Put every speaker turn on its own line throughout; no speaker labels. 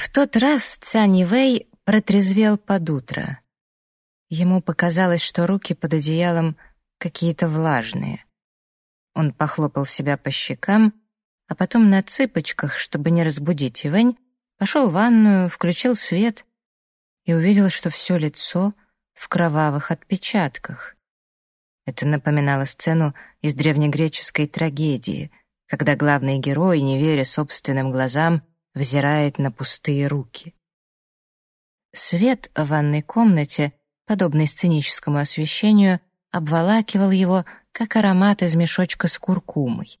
В тот раз Цянь Вэй протрезвел под утро. Ему показалось, что руки под одеялом какие-то влажные. Он похлопал себя по щекам, а потом на цыпочках, чтобы не разбудить Ивэнь, пошел в ванную, включил свет и увидел, что все лицо в кровавых отпечатках. Это напоминало сцену из древнегреческой трагедии, когда главный герой, не веря собственным глазам, взирает на пустые руки. Свет в ванной комнате, подобный сценическому освещению, обволакивал его, как аромат из мешочка с куркумой.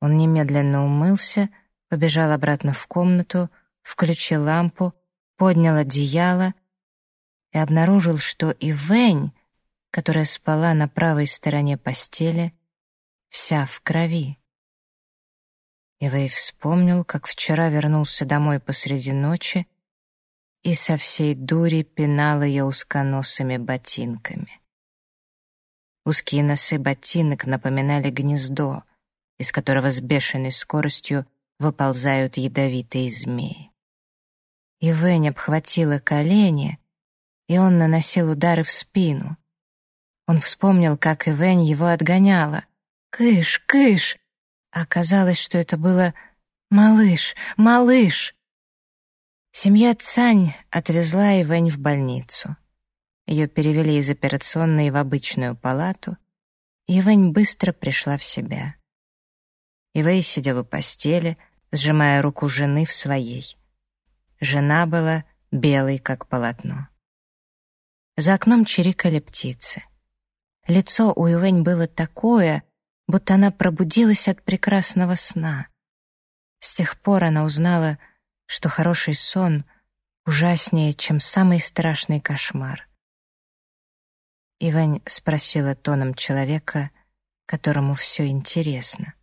Он немедленно умылся, побежал обратно в комнату, включил лампу, поднял одеяло и обнаружил, что и Вэнь, которая спала на правой стороне постели, вся в крови. Ивей вспомнил, как вчера вернулся домой посреди ночи и со всей дури пинал ее узконосыми ботинками. Узкие носы ботинок напоминали гнездо, из которого с бешеной скоростью выползают ядовитые змеи. Ивэнь обхватила колени, и он наносил удары в спину. Он вспомнил, как Ивэнь его отгоняла. «Кыш, кыш!» Оказалось, что это было «малыш, малыш». Семья Цань отвезла Ивэнь в больницу. Ее перевели из операционной в обычную палату, Ивэнь быстро пришла в себя. Ивэй сидел у постели, сжимая руку жены в своей. Жена была белой, как полотно. За окном чирикали птицы. Лицо у Ивэнь было такое, будто она пробудилась от прекрасного сна. С тех пор она узнала, что хороший сон ужаснее, чем самый страшный кошмар. Ивань спросила тоном человека, которому все интересно.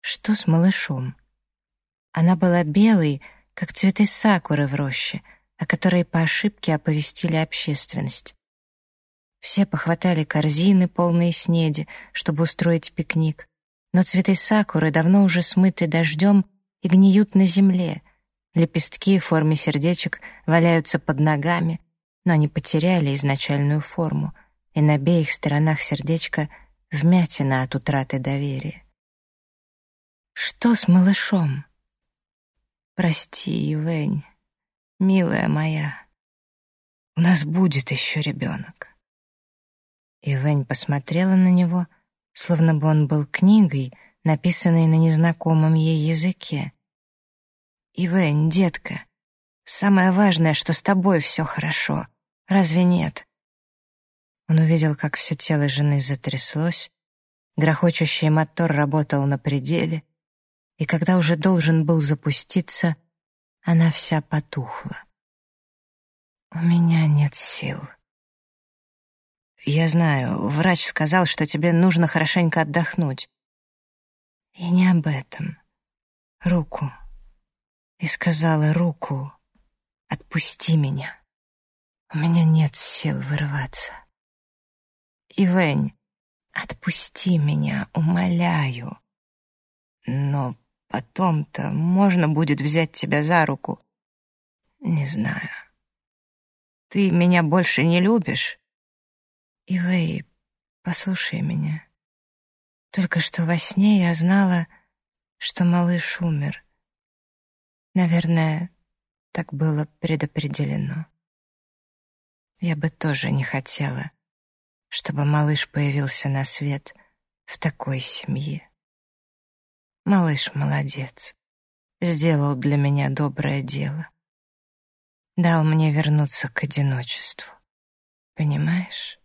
«Что с малышом?» Она была белой, как цветы сакуры в роще, о которой по ошибке оповестили общественность. Все похватали корзины, полные снеди, чтобы устроить пикник. Но цветы сакуры давно уже смыты дождем и гниют на земле. Лепестки в форме сердечек валяются под ногами, но они потеряли изначальную форму, и на обеих сторонах сердечка вмятина от утраты доверия. «Что с малышом?» «Прости, Ивэнь, милая моя, у нас будет еще ребенок». И Вэнь посмотрела на него, словно бы он был книгой, написанной на незнакомом ей языке. «Ивэнь, детка, самое важное, что с тобой все хорошо. Разве нет?» Он увидел, как все тело жены затряслось, грохочущий мотор работал на пределе, и когда уже должен был запуститься, она вся потухла. «У меня нет сил», «Я знаю, врач сказал, что тебе нужно хорошенько отдохнуть». «Я не об этом. Руку». И сказала руку, «Отпусти меня. У меня нет сил вырваться». «Ивэнь, отпусти меня, умоляю. Но потом-то можно будет взять тебя за руку. Не знаю. Ты меня больше не любишь?» Ивэй, послушай меня. Только что во сне я знала, что малыш умер. Наверное, так было предопределено. Я бы тоже не хотела, чтобы малыш появился на свет в такой семье. Малыш молодец, сделал для меня доброе дело. Дал мне вернуться к одиночеству. Понимаешь?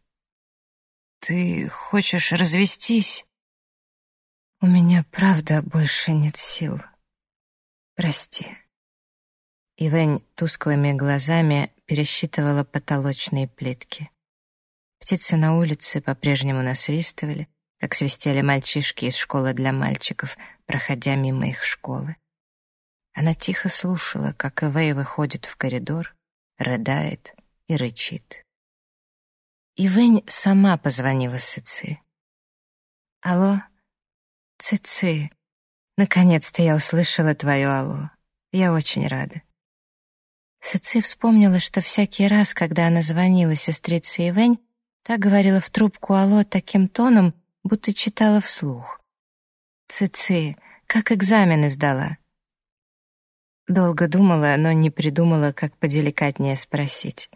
Ты хочешь развестись? У меня, правда, больше нет сил. Прости. Ивэнь тусклыми глазами пересчитывала потолочные плитки. Птицы на улице по-прежнему насвистывали, как свистели мальчишки из школы для мальчиков, проходя мимо их школы. Она тихо слушала, как Ивэй выходит в коридор, рыдает и рычит. И Вэнь сама позвонила Цици. «Алло? Цици, наконец-то я услышала твое алло. Я очень рада. Сыци вспомнила, что всякий раз, когда она звонила сестрице Ивень, та говорила в трубку «Алло» таким тоном, будто читала вслух. «Цици, как экзамены сдала?» Долго думала, но не придумала, как поделикатнее спросить.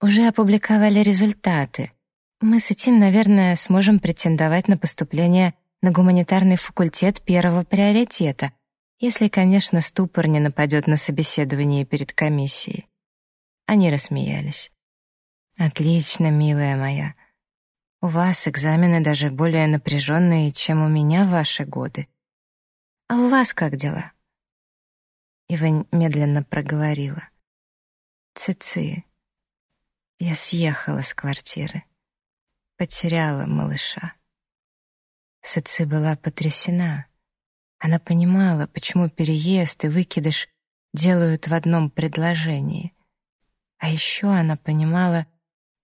«Уже опубликовали результаты. Мы с Этин, наверное, сможем претендовать на поступление на гуманитарный факультет первого приоритета, если, конечно, ступор не нападет на собеседование перед комиссией. Они рассмеялись. «Отлично, милая моя. У вас экзамены даже более напряженные, чем у меня в ваши годы. А у вас как дела?» Ивань медленно проговорила. «Цици, я съехала с квартиры, потеряла малыша». Цици была потрясена. Она понимала, почему переезд и выкидыш делают в одном предложении. А еще она понимала,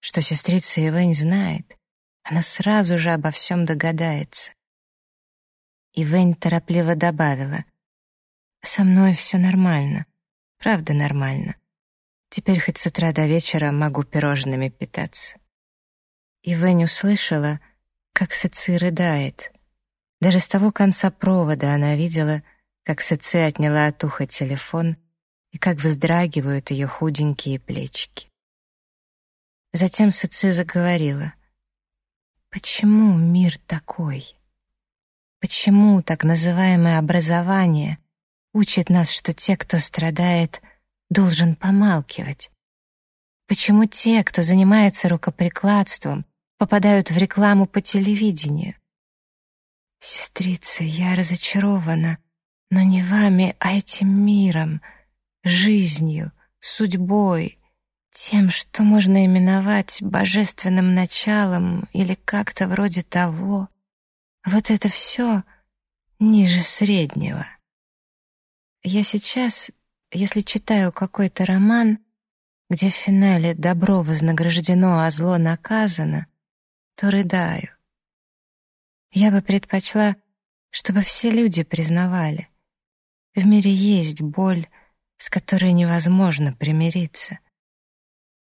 что сестрица Ивэнь знает. Она сразу же обо всем догадается. Ивэнь торопливо добавила. «Со мной все нормально. Правда нормально. Теперь хоть с утра до вечера могу пирожными питаться». Ивэнь услышала, как Сыци рыдает. Даже с того конца провода она видела, как Сэцэ отняла от уха телефон и как вздрагивают ее худенькие плечики. Затем Сэцэ заговорила. «Почему мир такой? Почему так называемое образование учит нас, что те, кто страдает, должен помалкивать? Почему те, кто занимается рукоприкладством, попадают в рекламу по телевидению? «Сестрица, я разочарована, но не вами, а этим миром, жизнью, судьбой, тем, что можно именовать божественным началом или как-то вроде того. Вот это все ниже среднего. Я сейчас, если читаю какой-то роман, где в финале добро вознаграждено, а зло наказано, то рыдаю. Я бы предпочла, чтобы все люди признавали. В мире есть боль, с которой невозможно примириться.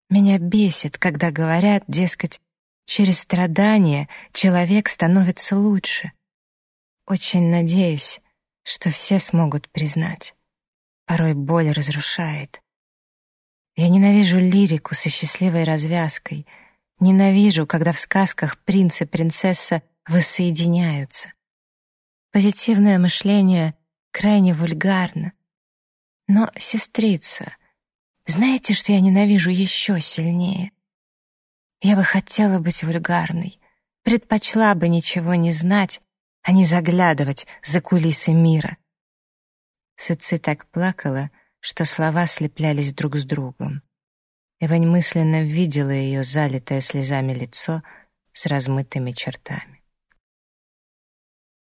Меня бесит, когда говорят, дескать, через страдания человек становится лучше. Очень надеюсь, что все смогут признать. Порой боль разрушает. Я ненавижу лирику со счастливой развязкой. Ненавижу, когда в сказках принц и принцесса воссоединяются. Позитивное мышление крайне вульгарно. Но, сестрица, знаете, что я ненавижу еще сильнее? Я бы хотела быть вульгарной, предпочла бы ничего не знать, а не заглядывать за кулисы мира. Сыци так плакала, что слова слеплялись друг с другом. Ивань мысленно видела ее залитое слезами лицо с размытыми чертами.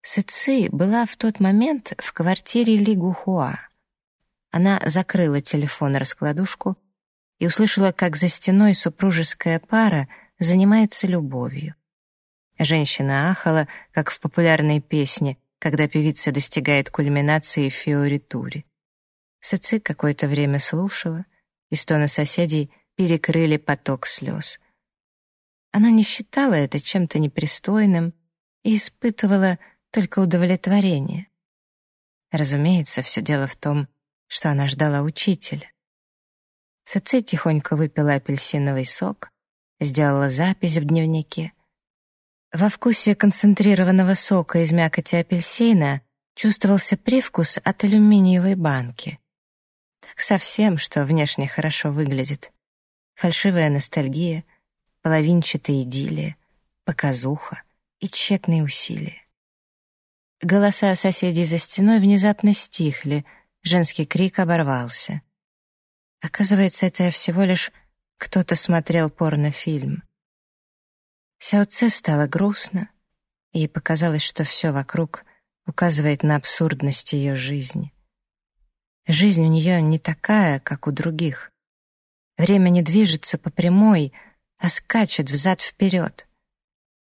Сыци была в тот момент в квартире Ли Гухуа. Она закрыла телефон-раскладушку и услышала, как за стеной супружеская пара занимается любовью. Женщина ахала, как в популярной песне, когда певица достигает кульминации в фиоритуре. Сыци какое-то время слушала, и стоны соседей перекрыли поток слез. Она не считала это чем-то непристойным и испытывала только удовлетворение. Разумеется, все дело в том, что она ждала учителя. Саци тихонько выпила апельсиновый сок, сделала запись в дневнике. Во вкусе концентрированного сока из мякоти апельсина чувствовался привкус от алюминиевой банки. Так совсем, что внешне хорошо выглядит. Фальшивая ностальгия, половинчатая идиллия, показуха и тщетные усилия. Голоса соседей за стеной внезапно стихли, женский крик оборвался. Оказывается, это всего лишь кто-то смотрел порнофильм. Сяо Цэ стало грустно, и показалось, что все вокруг указывает на абсурдность ее жизни. Жизнь у нее не такая, как у других. Время не движется по прямой, а скачет взад-вперед.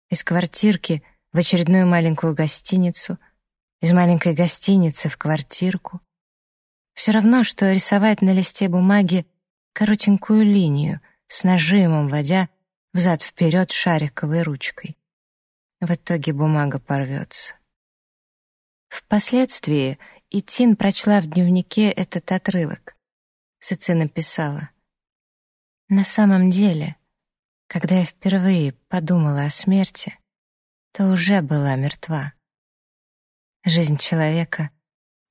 Из квартирки — в очередную маленькую гостиницу, из маленькой гостиницы в квартирку. Все равно, что рисовать на листе бумаги коротенькую линию, с нажимом водя взад-вперед шариковой ручкой. В итоге бумага порвется. Впоследствии Итин прочла в дневнике этот отрывок. Сыци написала. «На самом деле, когда я впервые подумала о смерти, то уже была мертва. Жизнь человека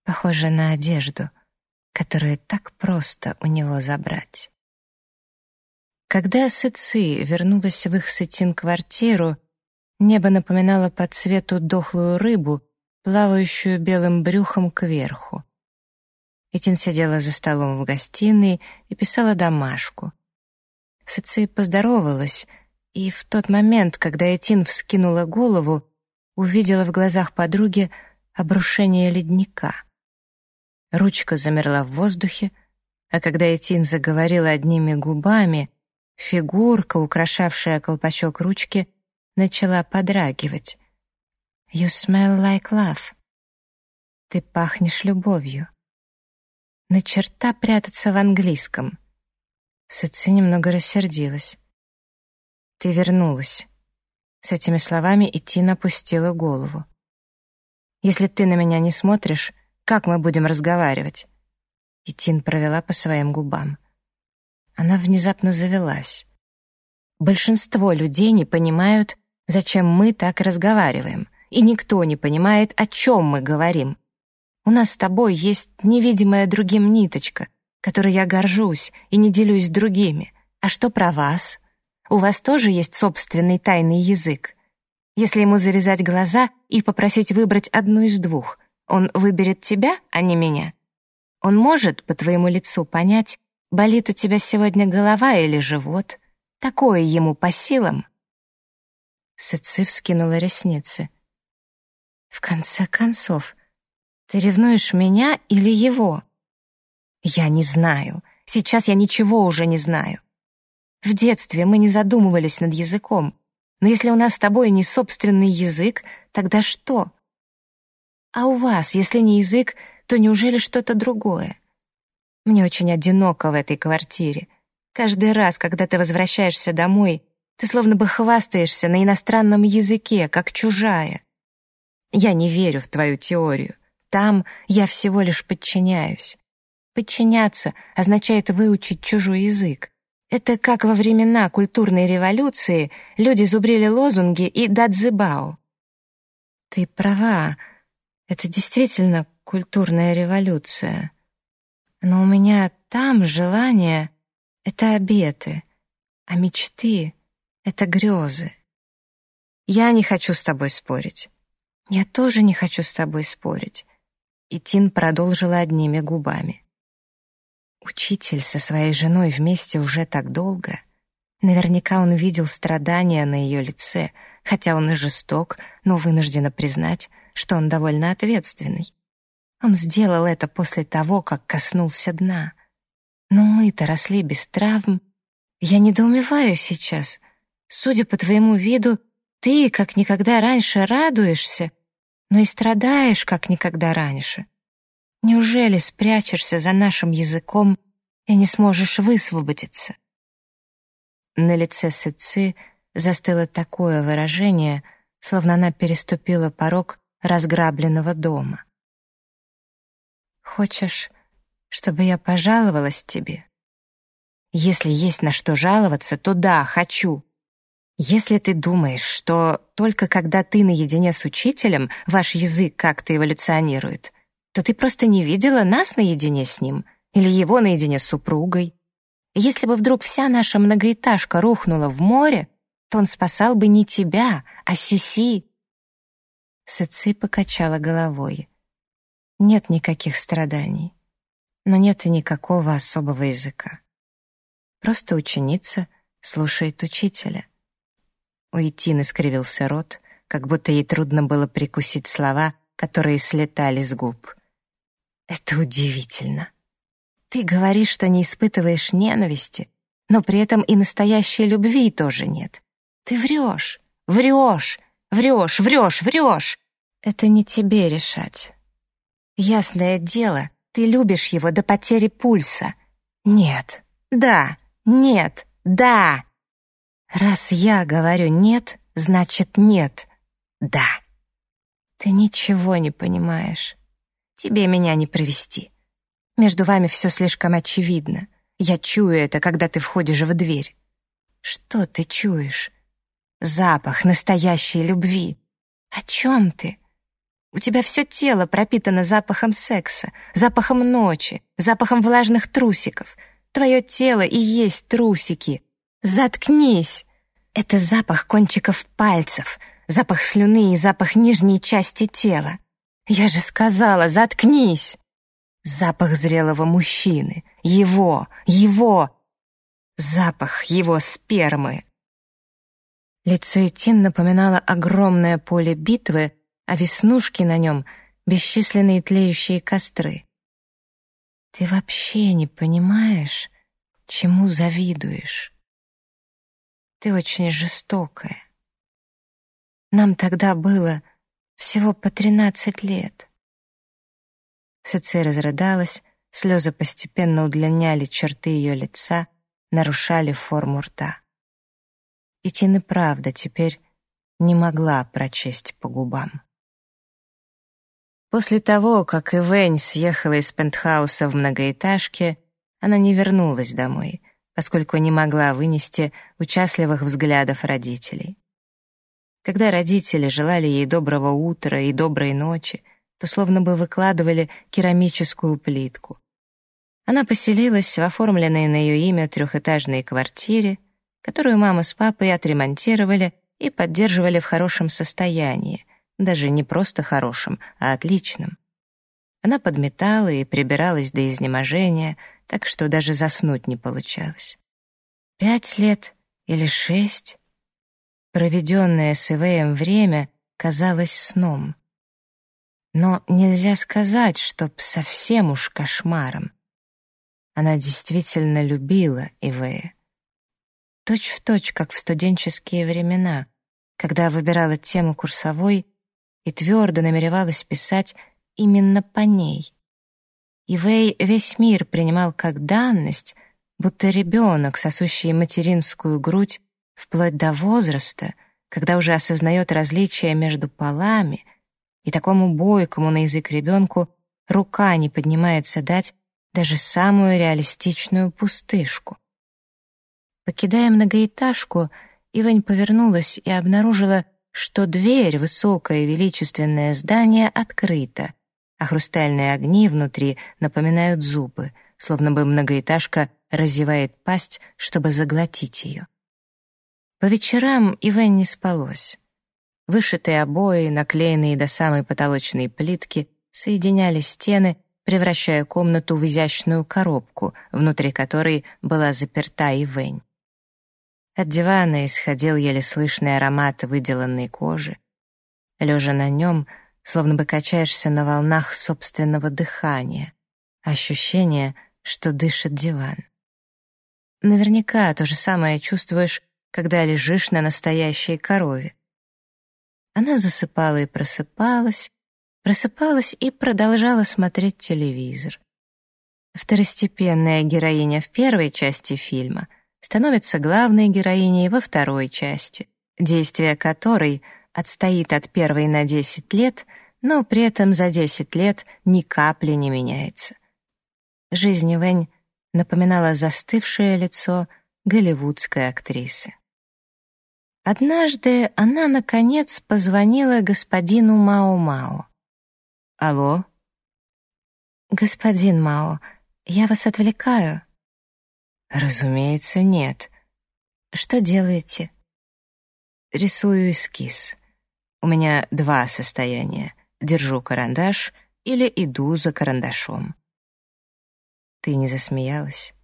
похожа на одежду, которую так просто у него забрать». Когда Сыци вернулась в их сытин-квартиру, небо напоминало по цвету дохлую рыбу, плавающую белым брюхом кверху. Этин сидела за столом в гостиной и писала домашку. Сыци поздоровалась, и в тот момент, когда Этин вскинула голову, увидела в глазах подруги обрушение ледника. Ручка замерла в воздухе, а когда Этин заговорила одними губами, Фигурка, украшавшая колпачок ручки, начала подрагивать. «You smell like love». «Ты пахнешь любовью». На черта прятаться в английском. Сыци немного рассердилась. «Ты вернулась». С этими словами Итина опустила голову. «Если ты на меня не смотришь, как мы будем разговаривать?» Итин провела по своим губам. Она внезапно завелась. Большинство людей не понимают, зачем мы так разговариваем, и никто не понимает, о чем мы говорим. У нас с тобой есть невидимая другим ниточка, которой я горжусь и не делюсь с другими. А что про вас? У вас тоже есть собственный тайный язык. Если ему завязать глаза и попросить выбрать одну из двух, он выберет тебя, а не меня. Он может по твоему лицу понять, Болит у тебя сегодня голова или живот? Такое ему по силам?» Сыци вскинула ресницы. «В конце концов, ты ревнуешь меня или его?» «Я не знаю. Сейчас я ничего уже не знаю. В детстве мы не задумывались над языком. Но если у нас с тобой не собственный язык, тогда что? А у вас, если не язык, то неужели что-то другое? Мне очень одиноко в этой квартире. Каждый раз, когда ты возвращаешься домой, ты словно бы хвастаешься на иностранном языке, как чужая. Я не верю в твою теорию. Там я всего лишь подчиняюсь. Подчиняться означает выучить чужой язык. Это как во времена культурной революции люди зубрили лозунги и дадзебао. Ты права, это действительно культурная революция. Но у меня там желания — это обеты, а мечты — это грезы. Я не хочу с тобой спорить. Я тоже не хочу с тобой спорить. И Тин продолжила одними губами. Учитель со своей женой вместе уже так долго. Наверняка он видел страдания на ее лице, хотя он и жесток, но вынуждена признать, что он довольно ответственный. Он сделал это после того, как коснулся дна. Но мы-то росли без травм. Я недоумеваю сейчас. Судя по твоему виду, ты, как никогда раньше, радуешься, но и страдаешь, как никогда раньше. Неужели спрячешься за нашим языком и не сможешь высвободиться? На лице Сыцы застыло такое выражение, словно она переступила порог разграбленного дома. Хочешь, чтобы я пожаловалась тебе? Если есть на что жаловаться, то да, хочу. Если ты думаешь, что только когда ты наедине с учителем, ваш язык как-то эволюционирует, то ты просто не видела нас наедине с ним или его наедине с супругой. Если бы вдруг вся наша многоэтажка рухнула в море, то он спасал бы не тебя, а Сиси. Сыци покачала головой. Нет никаких страданий, но нет и никакого особого языка. Просто ученица слушает учителя. У Итины скривился рот, как будто ей трудно было прикусить слова, которые слетали с губ. «Это удивительно. Ты говоришь, что не испытываешь ненависти, но при этом и настоящей любви тоже нет. Ты врешь, врешь, врешь, врешь, врешь. Это не тебе решать. Ясное дело, ты любишь его до потери пульса. Нет, Да, нет, да. Раз я говорю «нет», значит «нет», да. Ты ничего не понимаешь. Тебе меня не провести. Между вами все слишком очевидно. Я чую это, когда ты входишь в дверь. Что ты чуешь? Запах настоящей любви. О чем ты? У тебя все тело пропитано запахом секса, запахом ночи, запахом влажных трусиков. Твое тело и есть трусики. Заткнись! Это запах кончиков пальцев, запах слюны и запах нижней части тела. Я же сказала, заткнись! Запах зрелого мужчины. Его, его. Запах его спермы. Лицо Этин напоминало огромное поле битвы, а веснушки на нем — бесчисленные тлеющие костры. Ты вообще не понимаешь, чему завидуешь. Ты очень жестокая. Нам тогда было всего по тринадцать лет. Сыци разрыдалась, слезы постепенно удлиняли черты ее лица, нарушали форму рта. И Тина правда теперь не могла прочесть по губам. После того, как Ивэнь съехала из пентхауса в многоэтажке, она не вернулась домой, поскольку не могла вынести участливых взглядов родителей. Когда родители желали ей доброго утра и доброй ночи, то словно бы выкладывали керамическую плитку. Она поселилась в оформленной на ее имя трехэтажной квартире, которую мама с папой отремонтировали и поддерживали в хорошем состоянии — даже не просто хорошим, а отличным. Она подметала и прибиралась до изнеможения, так что даже заснуть не получалось. Пять лет или шесть? Проведенное с Ивеем время казалось сном. Но нельзя сказать, чтоб совсем уж кошмаром. Она действительно любила Ивея. Точь в точь, как в студенческие времена, когда выбирала тему курсовой и твердо намеревалась писать именно по ней. И Вэй весь мир принимал как данность, будто ребенок, сосущий материнскую грудь вплоть до возраста, когда уже осознает различия между полами, и такому бойкому на язык ребенку рука не поднимается дать даже самую реалистичную пустышку. Покидая многоэтажку, Ивань повернулась и обнаружила, что дверь, высокое величественное здание, открыта, а хрустальные огни внутри напоминают зубы, словно бы многоэтажка разевает пасть, чтобы заглотить ее. По вечерам Ивен не спалось. Вышитые обои, наклеенные до самой потолочной плитки, соединяли стены, превращая комнату в изящную коробку, внутри которой была заперта Ивень. От дивана исходил еле слышный аромат выделанной кожи. Лежа на нем, словно бы качаешься на волнах собственного дыхания. Ощущение, что дышит диван. Наверняка то же самое чувствуешь, когда лежишь на настоящей корове. Она засыпала и просыпалась, просыпалась и продолжала смотреть телевизор. Второстепенная героиня в первой части фильма — становится главной героиней во второй части, действие которой отстоит от первой на 10 лет, но при этом за 10 лет ни капли не меняется. Жизнь Вэнь напоминала застывшее лицо голливудской актрисы. Однажды она, наконец, позвонила господину Мао-Мао. «Алло?» «Господин Мао, я вас отвлекаю?» Разумеется, нет. Что делаете? Рисую эскиз. У меня два состояния. Держу карандаш или иду за карандашом. Ты не засмеялась?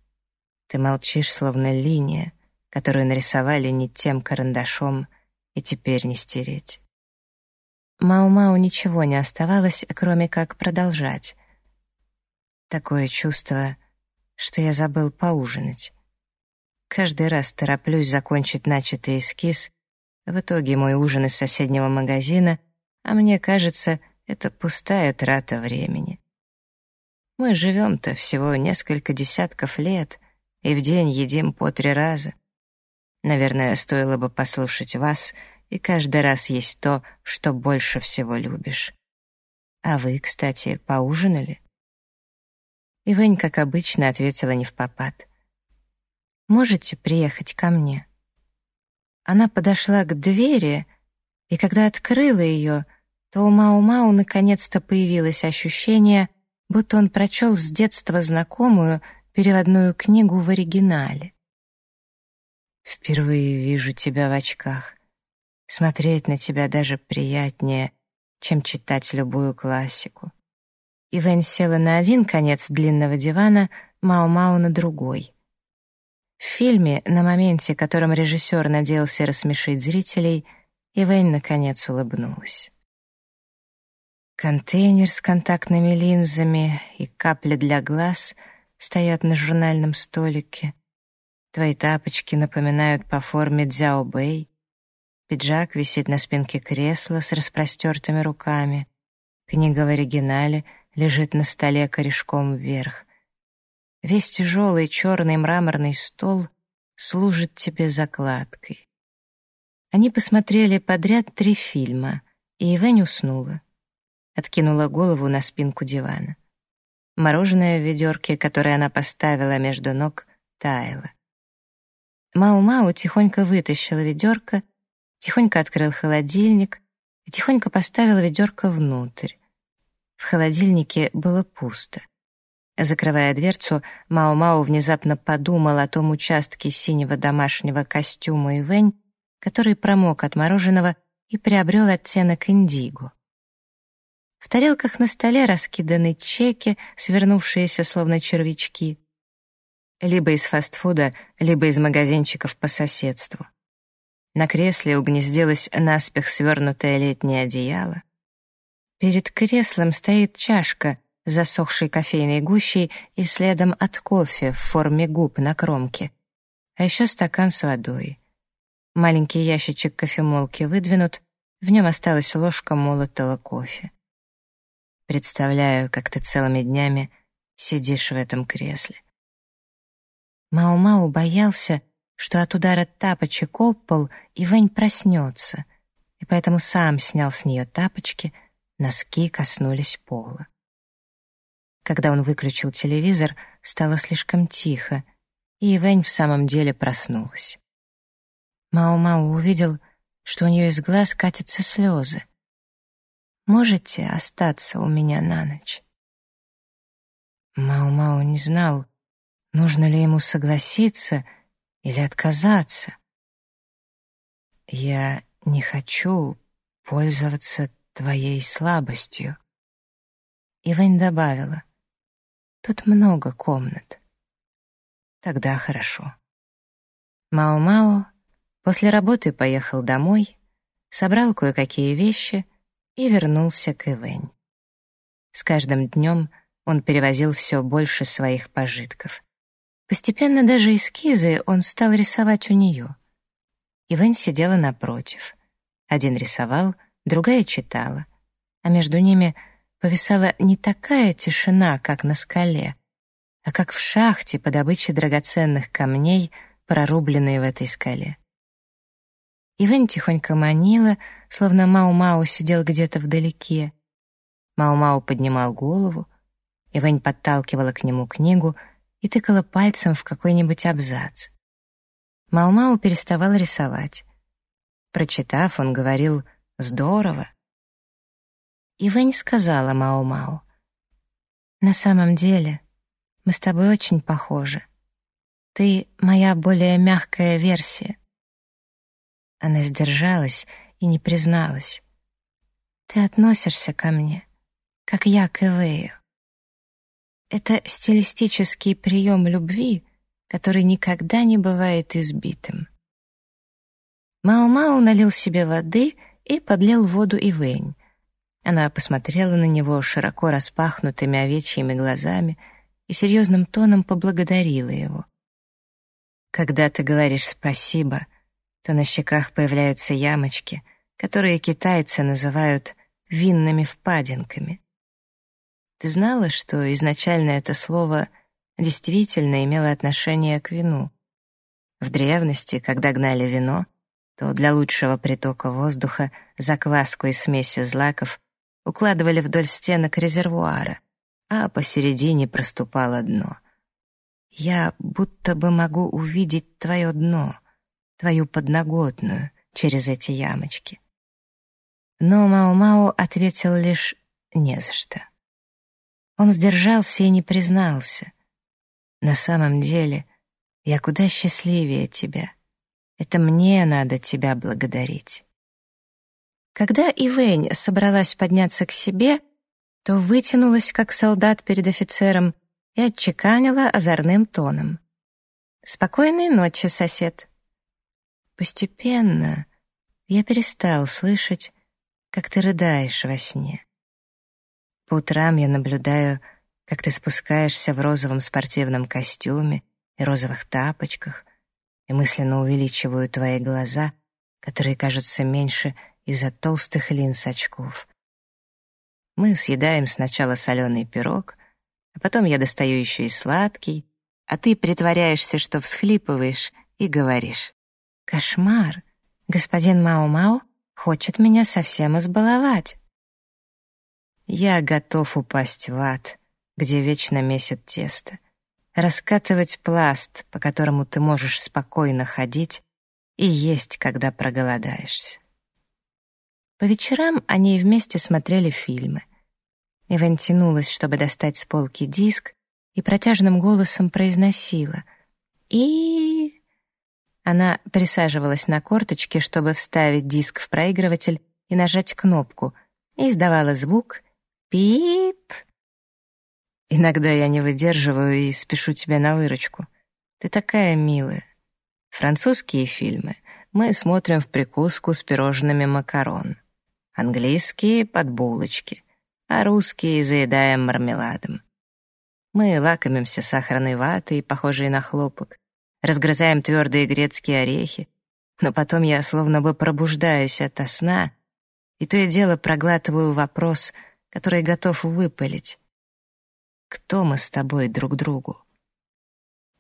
Ты молчишь, словно линия, которую нарисовали не тем карандашом, и теперь не стереть. Мау-Мау ничего не оставалось, кроме как продолжать. Такое чувство, что я забыл поужинать. Каждый раз тороплюсь закончить начатый эскиз, в итоге мой ужин из соседнего магазина, а мне кажется, это пустая трата времени. Мы живем-то всего несколько десятков лет, и в день едим по три раза. Наверное, стоило бы послушать вас и каждый раз есть то, что больше всего любишь. А вы, кстати, поужинали?» И как обычно, ответила не в попад. «Можете приехать ко мне?» Она подошла к двери, и когда открыла ее, то у Мау-Мау наконец-то появилось ощущение, будто он прочел с детства знакомую переводную книгу в оригинале. «Впервые вижу тебя в очках. Смотреть на тебя даже приятнее, чем читать любую классику». Ивен села на один конец длинного дивана, Мау-Мау на другой. В фильме, на моменте, которым режиссер надеялся рассмешить зрителей, Ивен наконец улыбнулась. Контейнер с контактными линзами и капли для глаз стоят на журнальном столике. Твои тапочки напоминают по форме Дзяо Бэй. Пиджак висит на спинке кресла с распростертыми руками. Книга в оригинале лежит на столе корешком вверх. Весь тяжелый черный мраморный стол служит тебе закладкой. Они посмотрели подряд три фильма, и Ивэнь уснула откинула голову на спинку дивана. Мороженое в ведерке, которое она поставила между ног, таяло. Мау-Мау тихонько вытащил ведерко, тихонько открыл холодильник и тихонько поставил ведерко внутрь. В холодильнике было пусто. Закрывая дверцу, Мао-Мао внезапно подумал о том участке синего домашнего костюма Ивэнь, который промок от мороженого и приобрел оттенок индиго. В тарелках на столе раскиданы чеки, свернувшиеся словно червячки. Либо из фастфуда, либо из магазинчиков по соседству. На кресле угнездилось наспех свернутое летнее одеяло. Перед креслом стоит чашка, засохшей кофейной гущей и следом от кофе в форме губ на кромке. А еще стакан с водой. Маленький ящичек кофемолки выдвинут, в нем осталась ложка молотого кофе. Представляю, как ты целыми днями сидишь в этом кресле. Мау-Мау боялся, что от удара тапочек об пол Ивань проснется, и поэтому сам снял с нее тапочки, носки коснулись пола. Когда он выключил телевизор, стало слишком тихо, и Ивэнь в самом деле проснулась. Мао-Мао увидел, что у нее из глаз катятся слезы можете остаться у меня на ночь?» Мао-Мао не знал, нужно ли ему согласиться или отказаться. «Я не хочу пользоваться твоей слабостью». Ивань добавила, «Тут много комнат». «Тогда хорошо». Мао-Мао после работы поехал домой, собрал кое-какие вещи и вернулся к Ивэнь. С каждым днем он перевозил все больше своих пожитков. Постепенно даже эскизы он стал рисовать у нее. Ивэнь сидела напротив. Один рисовал, другая читала, а между ними повисала не такая тишина, как на скале, а как в шахте по добыче драгоценных камней, прорубленной в этой скале. Ивэнь тихонько манила, словно Мау-Мау сидел где-то вдалеке. Мау-Мау поднимал голову, Ивэнь подталкивала к нему книгу и тыкала пальцем в какой-нибудь абзац. Мау-Мау переставал рисовать. Прочитав, он говорил «Здорово». Ивэнь сказала Мау-Мау, «На самом деле мы с тобой очень похожи. Ты моя более мягкая версия. Она сдержалась и не призналась. «Ты относишься ко мне, как я к Эвею. Это стилистический прием любви, который никогда не бывает избитым». Мао-Мао налил себе воды и подлил воду Ивэнь. Она посмотрела на него широко распахнутыми овечьими глазами и серьезным тоном поблагодарила его. «Когда ты говоришь «спасибо», то на щеках появляются ямочки, которые китайцы называют винными впадинками. Ты знала, что изначально это слово действительно имело отношение к вину. В древности, когда гнали вино, то для лучшего притока воздуха закваску из смеси злаков укладывали вдоль стенок резервуара, а посередине проступало дно. Я будто бы могу увидеть твое дно, твою подноготную через эти ямочки. Но Мао-Мао ответил лишь «не за что». Он сдержался и не признался. На самом деле, я куда счастливее тебя. Это мне надо тебя благодарить. Когда Ивэнь собралась подняться к себе, то вытянулась, как солдат перед офицером, и отчеканила озорным тоном. «Спокойной ночи, сосед». Постепенно я перестал слышать, как ты рыдаешь во сне. По утрам я наблюдаю, как ты спускаешься в розовом спортивном костюме и розовых тапочках, и мысленно увеличиваю твои глаза, которые кажутся меньше из-за толстых линз очков. Мы съедаем сначала соленый пирог, а потом я достаю еще и сладкий, а ты притворяешься, что всхлипываешь, и говоришь. «Кошмар! Господин Мао-Мао хочет меня совсем избаловать». Я готов упасть в ад, где вечно месят тесто, раскатывать пласт, по которому ты можешь спокойно ходить и есть, когда проголодаешься. По вечерам они вместе смотрели фильмы. Ивен тянулась, чтобы достать с полки диск, и протяжным голосом произносила «И...» Она присаживалась на корточки, чтобы вставить диск в проигрыватель и нажать кнопку, и издавала звук «Пип». Иногда я не выдерживаю и спешу тебе на выручку. Ты такая милая. Французские фильмы мы смотрим в прикуску с пирожными макарон. Английские — под булочки — а русские заедаем мармеладом. Мы лакомимся сахарной ватой, похожей на хлопок, разгрызаем твердые грецкие орехи, но потом я словно бы пробуждаюсь ото сна, и то и дело проглатываю вопрос, который готов выпалить. Кто мы с тобой друг другу?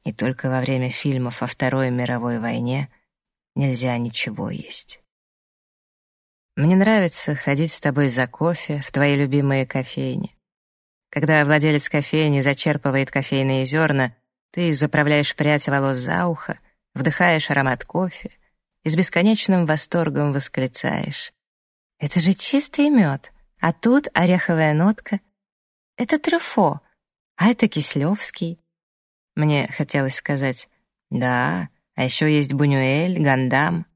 И только во время фильмов о Второй мировой войне нельзя ничего есть. Мне нравится ходить с тобой за кофе в твои любимые кофейни. Когда владелец кофейни зачерпывает кофейные зерна, ты заправляешь прядь волос за ухо, вдыхаешь аромат кофе и с бесконечным восторгом восклицаешь. «Это же чистый мед, а тут ореховая нотка. Это трюфо, а это кислевский». Мне хотелось сказать «Да, а еще есть бунюэль, гандам».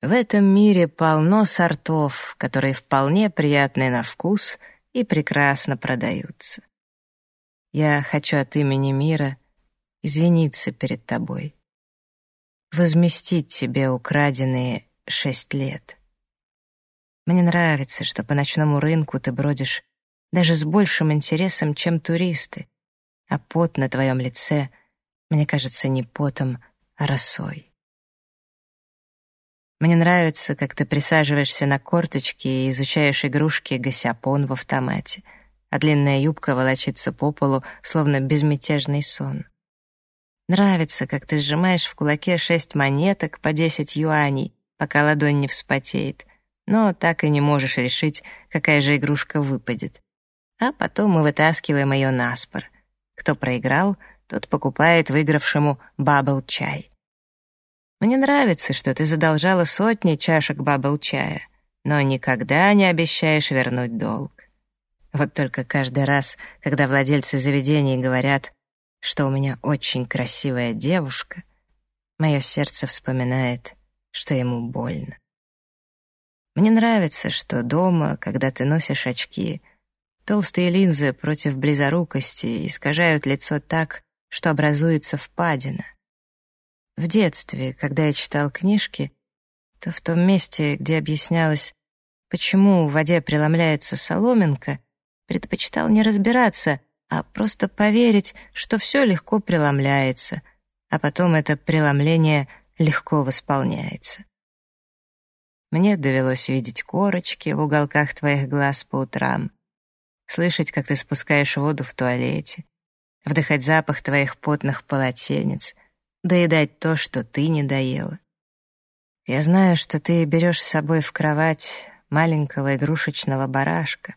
В этом мире полно сортов, которые вполне приятны на вкус и прекрасно продаются. Я хочу от имени мира извиниться перед тобой, возместить тебе украденные шесть лет. Мне нравится, что по ночному рынку ты бродишь даже с большим интересом, чем туристы, а пот на твоем лице, мне кажется, не потом, а росой. Мне нравится, как ты присаживаешься на корточки и изучаешь игрушки гасяпон в автомате, а длинная юбка волочится по полу, словно безмятежный сон. Нравится, как ты сжимаешь в кулаке шесть монеток по десять юаней, пока ладонь не вспотеет, но так и не можешь решить, какая же игрушка выпадет. А потом мы вытаскиваем ее на спор. Кто проиграл, тот покупает выигравшему бабл-чай. Мне нравится, что ты задолжала сотни чашек бабл-чая, но никогда не обещаешь вернуть долг. Вот только каждый раз, когда владельцы заведений говорят, что у меня очень красивая девушка, мое сердце вспоминает, что ему больно. Мне нравится, что дома, когда ты носишь очки, толстые линзы против близорукости искажают лицо так, что образуется впадина — в детстве, когда я читал книжки, то в том месте, где объяснялось, почему в воде преломляется соломинка, предпочитал не разбираться, а просто поверить, что все легко преломляется, а потом это преломление легко восполняется. Мне довелось видеть корочки в уголках твоих глаз по утрам, слышать, как ты спускаешь воду в туалете, вдыхать запах твоих потных полотенец, доедать то, что ты не доела. Я знаю, что ты берешь с собой в кровать маленького игрушечного барашка,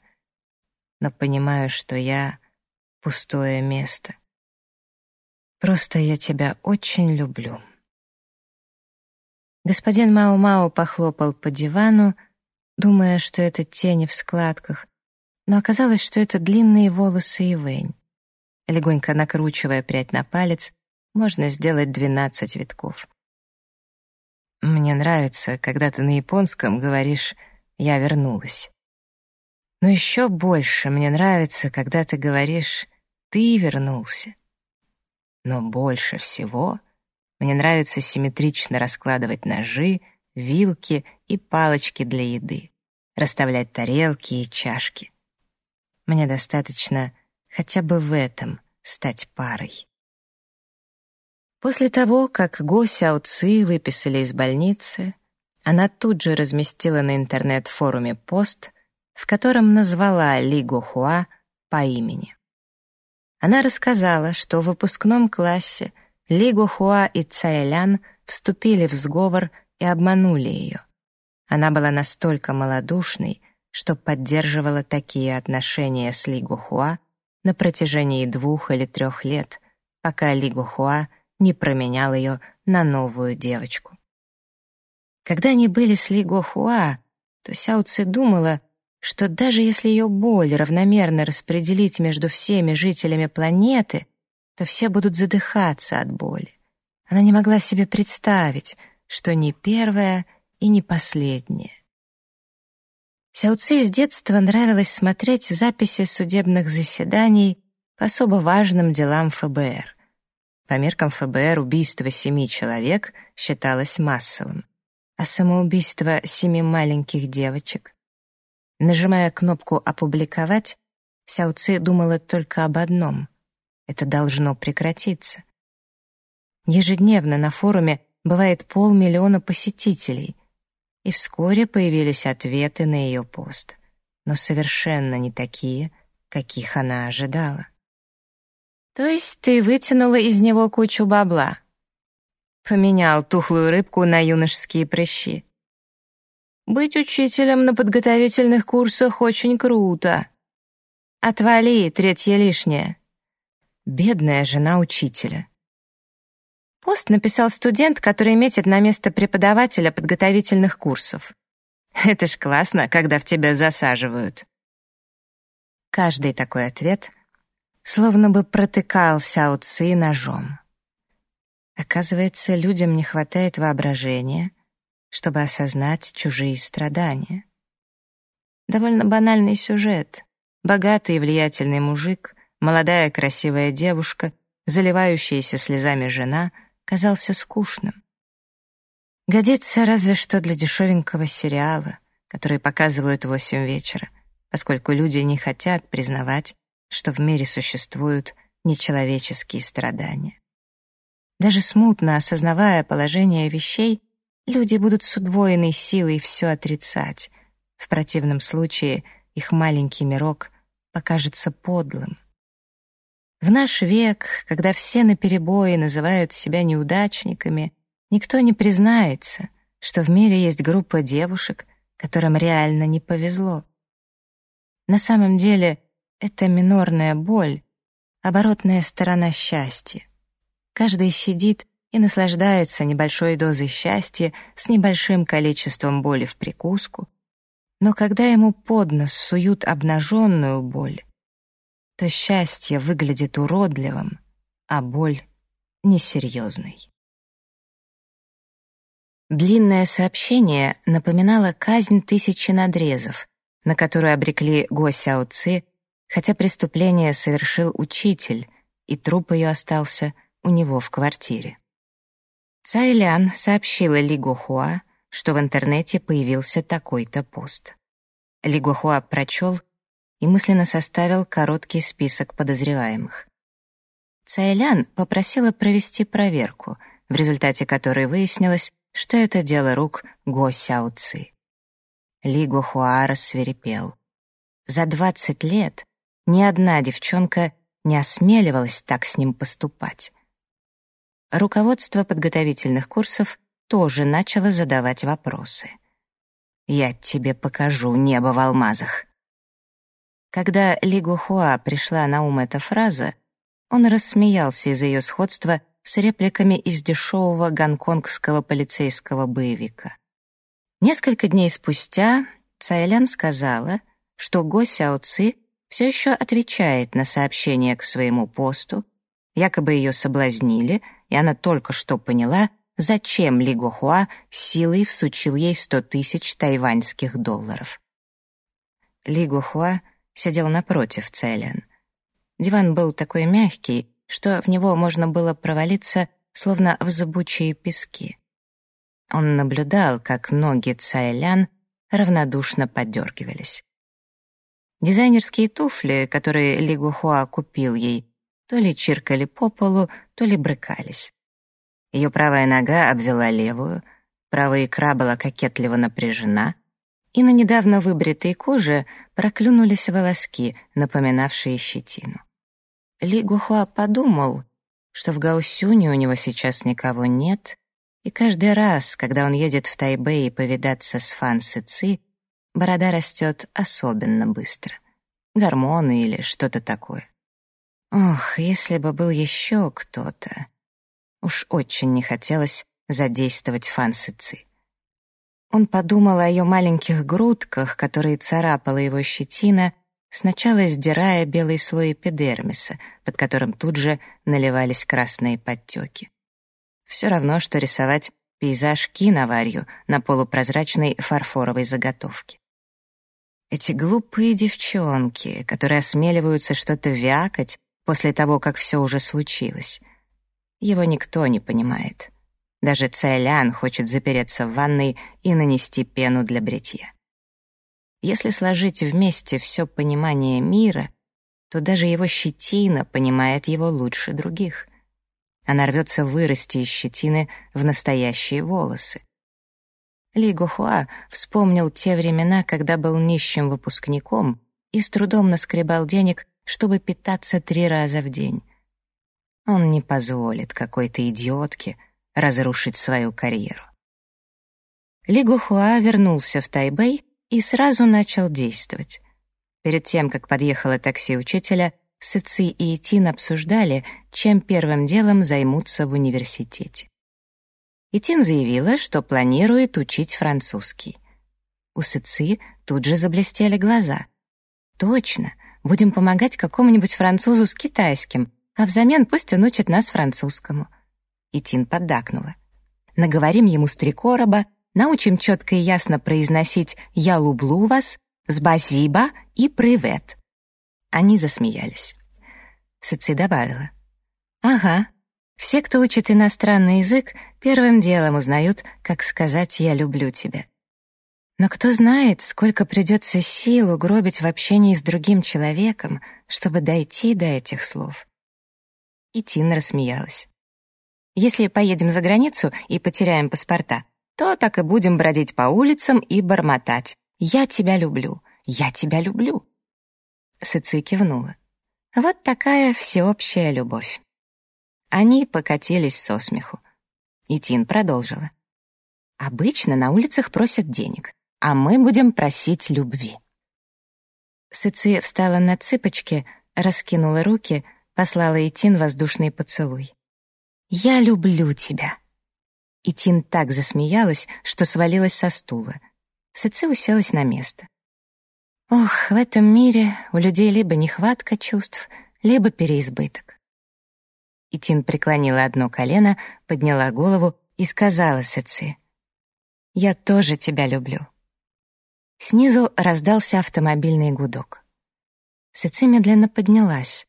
но понимаю, что я — пустое место. Просто я тебя очень люблю. Господин Мао-Мао похлопал по дивану, думая, что это тени в складках, но оказалось, что это длинные волосы Ивэнь. Легонько накручивая прядь на палец, можно сделать двенадцать витков. Мне нравится, когда ты на японском говоришь «я вернулась». Но еще больше мне нравится, когда ты говоришь «ты вернулся». Но больше всего мне нравится симметрично раскладывать ножи, вилки и палочки для еды, расставлять тарелки и чашки. Мне достаточно хотя бы в этом стать парой. После того, как Го Сяо Ци выписали из больницы, она тут же разместила на интернет-форуме пост, в котором назвала Ли Го Хуа по имени. Она рассказала, что в выпускном классе Ли Го Хуа и Цайлян вступили в сговор и обманули ее. Она была настолько малодушной, что поддерживала такие отношения с Ли Го Хуа на протяжении двух или трех лет, пока Ли Го Хуа не променял ее на новую девочку. Когда они были с Ли Гохуа, то Сяо Ци думала, что даже если ее боль равномерно распределить между всеми жителями планеты, то все будут задыхаться от боли. Она не могла себе представить, что не первая и не последняя. Сяо Ци с детства нравилось смотреть записи судебных заседаний по особо важным делам ФБР. По меркам ФБР убийство семи человек считалось массовым, а самоубийство семи маленьких девочек. Нажимая кнопку «Опубликовать», Сяо думала только об одном — это должно прекратиться. Ежедневно на форуме бывает полмиллиона посетителей, и вскоре появились ответы на ее пост, но совершенно не такие, каких она ожидала. То есть ты вытянула из него кучу бабла? Поменял тухлую рыбку на юношеские прыщи. Быть учителем на подготовительных курсах очень круто. Отвали, третье лишнее. Бедная жена учителя. Пост написал студент, который метит на место преподавателя подготовительных курсов. Это ж классно, когда в тебя засаживают. Каждый такой ответ словно бы протыкал Сяо Ци ножом. Оказывается, людям не хватает воображения, чтобы осознать чужие страдания. Довольно банальный сюжет. Богатый и влиятельный мужик, молодая красивая девушка, заливающаяся слезами жена, казался скучным. Годится разве что для дешевенького сериала, который показывают в восемь вечера, поскольку люди не хотят признавать, что в мире существуют нечеловеческие страдания. Даже смутно осознавая положение вещей, люди будут с удвоенной силой все отрицать. В противном случае их маленький мирок покажется подлым. В наш век, когда все наперебои называют себя неудачниками, никто не признается, что в мире есть группа девушек, которым реально не повезло. На самом деле, это минорная боль, оборотная сторона счастья. Каждый сидит и наслаждается небольшой дозой счастья с небольшим количеством боли в прикуску, но когда ему под нос суют обнаженную боль, то счастье выглядит уродливым, а боль — несерьезной. Длинное сообщение напоминало казнь тысячи надрезов, на которую обрекли Го Сяо Ци хотя преступление совершил учитель, и труп ее остался у него в квартире. Цайлян сообщила Ли Гохуа, что в интернете появился такой-то пост. Ли Гохуа прочел и мысленно составил короткий список подозреваемых. Цайлян попросила провести проверку, в результате которой выяснилось, что это дело рук Го Сяо Ци. Ли Гохуа рассверепел. За двадцать лет ни одна девчонка не осмеливалась так с ним поступать. Руководство подготовительных курсов тоже начало задавать вопросы. «Я тебе покажу небо в алмазах». Когда Ли Гухуа пришла на ум эта фраза, он рассмеялся из-за ее сходства с репликами из дешевого гонконгского полицейского боевика. Несколько дней спустя Цайлян сказала, что Го Сяо Ци все еще отвечает на сообщение к своему посту, якобы ее соблазнили, и она только что поняла, зачем Ли Гохуа силой всучил ей сто тысяч тайваньских долларов. Ли Гохуа сидел напротив Цэлян. Диван был такой мягкий, что в него можно было провалиться, словно в зыбучие пески. Он наблюдал, как ноги Цайлян равнодушно подергивались. Дизайнерские туфли, которые Ли Гухуа купил ей, то ли чиркали по полу, то ли брыкались. Ее правая нога обвела левую, правая икра была кокетливо напряжена, и на недавно выбритой коже проклюнулись волоски, напоминавшие щетину. Ли Гухуа подумал, что в Гаусюне у него сейчас никого нет, и каждый раз, когда он едет в Тайбэй повидаться с Фан Сы Ци, борода растет особенно быстро. Гормоны или что-то такое. Ох, если бы был еще кто-то. Уж очень не хотелось задействовать Фан Сы Ци. Он подумал о ее маленьких грудках, которые царапала его щетина, сначала сдирая белый слой эпидермиса, под которым тут же наливались красные подтеки. Все равно, что рисовать пейзаж киноварью на полупрозрачной фарфоровой заготовке. Эти глупые девчонки, которые осмеливаются что-то вякать после того, как все уже случилось. Его никто не понимает. Даже Цайлян хочет запереться в ванной и нанести пену для бритья. Если сложить вместе все понимание мира, то даже его щетина понимает его лучше других. Она рвется вырасти из щетины в настоящие волосы. Ли Гохуа вспомнил те времена, когда был нищим выпускником и с трудом наскребал денег, чтобы питаться три раза в день. Он не позволит какой-то идиотке разрушить свою карьеру. Ли Гохуа вернулся в Тайбэй и сразу начал действовать. Перед тем, как подъехало такси учителя, Сыци и Итин обсуждали, чем первым делом займутся в университете. Итин заявила, что планирует учить французский. У Сыци тут же заблестели глаза. «Точно, будем помогать какому-нибудь французу с китайским, а взамен пусть он учит нас французскому». Итин поддакнула. «Наговорим ему с три короба, научим четко и ясно произносить «я люблю вас», «сбазиба» и «привет». Они засмеялись. Сыци добавила. «Ага, все, кто учит иностранный язык, первым делом узнают, как сказать «я люблю тебя». Но кто знает, сколько придется сил угробить в общении с другим человеком, чтобы дойти до этих слов. И Тина рассмеялась. «Если поедем за границу и потеряем паспорта, то так и будем бродить по улицам и бормотать. «Я тебя люблю! Я тебя люблю!» Сыци кивнула. Вот такая всеобщая любовь. Они покатились со смеху. И Тин продолжила. «Обычно на улицах просят денег, а мы будем просить любви». Сыци встала на цыпочки, раскинула руки, послала Итин воздушный поцелуй. «Я люблю тебя». Итин так засмеялась, что свалилась со стула. Сыци уселась на место. Ох, в этом мире у людей либо нехватка чувств, либо переизбыток. И Тин преклонила одно колено, подняла голову и сказала Сэци, «Я тоже тебя люблю». Снизу раздался автомобильный гудок. Сэци медленно поднялась.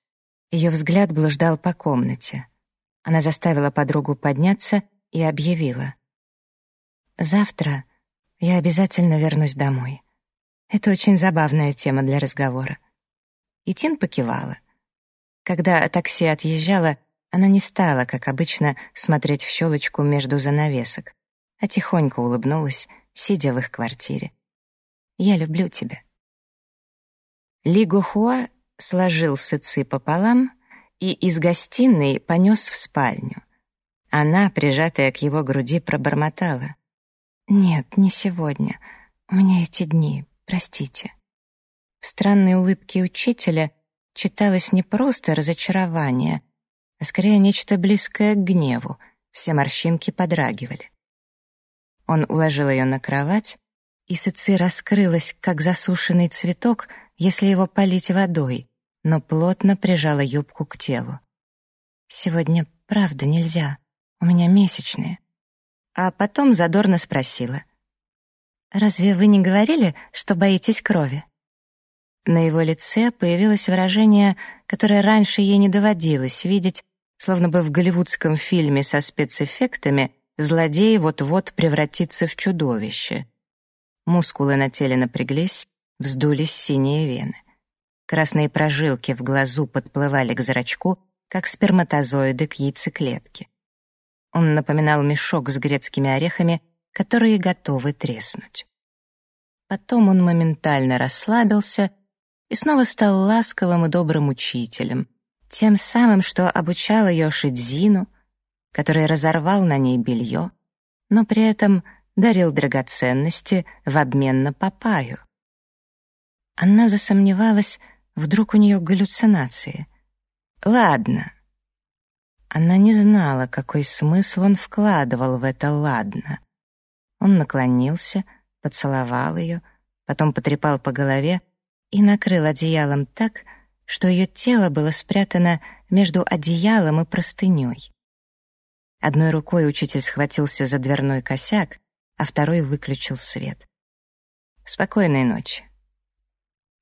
Ее взгляд блуждал по комнате. Она заставила подругу подняться и объявила. «Завтра я обязательно вернусь домой. Это очень забавная тема для разговора». И Тин покивала. Когда такси отъезжало, она не стала, как обычно, смотреть в щелочку между занавесок, а тихонько улыбнулась, сидя в их квартире. «Я люблю тебя». Ли Гохуа сложил сыцы пополам, и из гостиной понес в спальню. Она, прижатая к его груди, пробормотала. «Нет, не сегодня. У меня эти дни, простите». В странной улыбке учителя читалось не просто разочарование, а скорее нечто близкое к гневу. Все морщинки подрагивали. Он уложил ее на кровать, и Сыци раскрылась, как засушенный цветок, если его полить водой, но плотно прижала юбку к телу. «Сегодня правда нельзя. У меня месячные». А потом задорно спросила. «Разве вы не говорили, что боитесь крови?» На его лице появилось выражение, которое раньше ей не доводилось видеть, словно бы в голливудском фильме со спецэффектами злодей вот-вот превратится в чудовище. Мускулы на теле напряглись, вздулись синие вены. Красные прожилки в глазу подплывали к зрачку, как сперматозоиды к яйцеклетке. Он напоминал мешок с грецкими орехами, которые готовы треснуть. Потом он моментально расслабился — и снова стал ласковым и добрым учителем, тем самым, что обучал ее Шидзину, который разорвал на ней белье, но при этом дарил драгоценности в обмен на папаю. Она засомневалась, вдруг у нее галлюцинации. «Ладно». Она не знала, какой смысл он вкладывал в это «ладно». Он наклонился, поцеловал ее, потом потрепал по голове, и накрыл одеялом так, что ее тело было спрятано между одеялом и простыней. Одной рукой учитель схватился за дверной косяк, а второй выключил свет. «Спокойной ночи».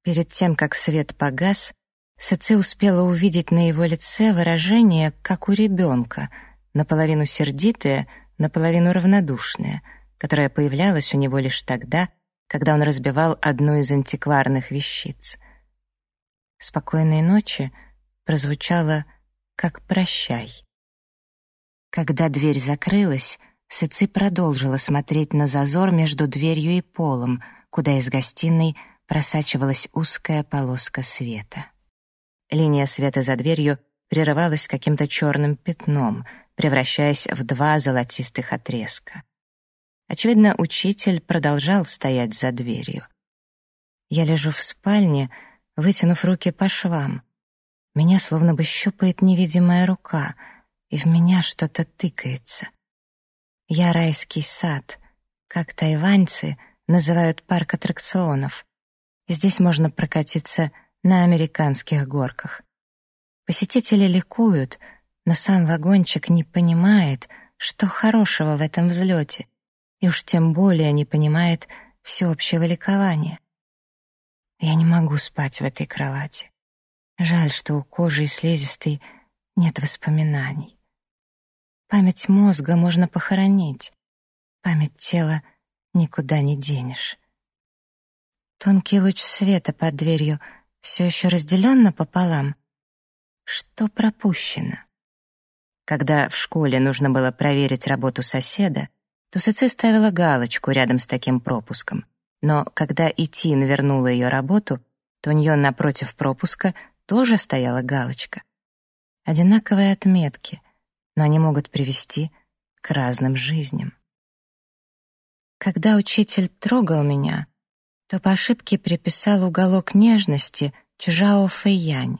Перед тем, как свет погас, Сэцэ успела увидеть на его лице выражение, как у ребенка, наполовину сердитое, наполовину равнодушное, которое появлялось у него лишь тогда, когда он разбивал одну из антикварных вещиц. «Спокойной ночи» прозвучало как «прощай». Когда дверь закрылась, Сыци продолжила смотреть на зазор между дверью и полом, куда из гостиной просачивалась узкая полоска света. Линия света за дверью прерывалась каким-то черным пятном, превращаясь в два золотистых отрезка. Очевидно, учитель продолжал стоять за дверью. Я лежу в спальне, вытянув руки по швам. Меня словно бы щупает невидимая рука, и в меня что-то тыкается. Я райский сад, как тайваньцы называют парк аттракционов. Здесь можно прокатиться на американских горках. Посетители ликуют, но сам вагончик не понимает, что хорошего в этом взлете — и уж тем более не понимает всеобщего ликования. Я не могу спать в этой кровати. Жаль, что у кожи и слизистой нет воспоминаний. Память мозга можно похоронить, память тела никуда не денешь. Тонкий луч света под дверью все еще разделен напополам. Что пропущено? Когда в школе нужно было проверить работу соседа, то Сыце ставила галочку рядом с таким пропуском. Но когда Итин вернула ее работу, то у нее напротив пропуска тоже стояла галочка. Одинаковые отметки, но они могут привести к разным жизням. Когда учитель трогал меня, то по ошибке приписал уголок нежности Чжао Фэйянь.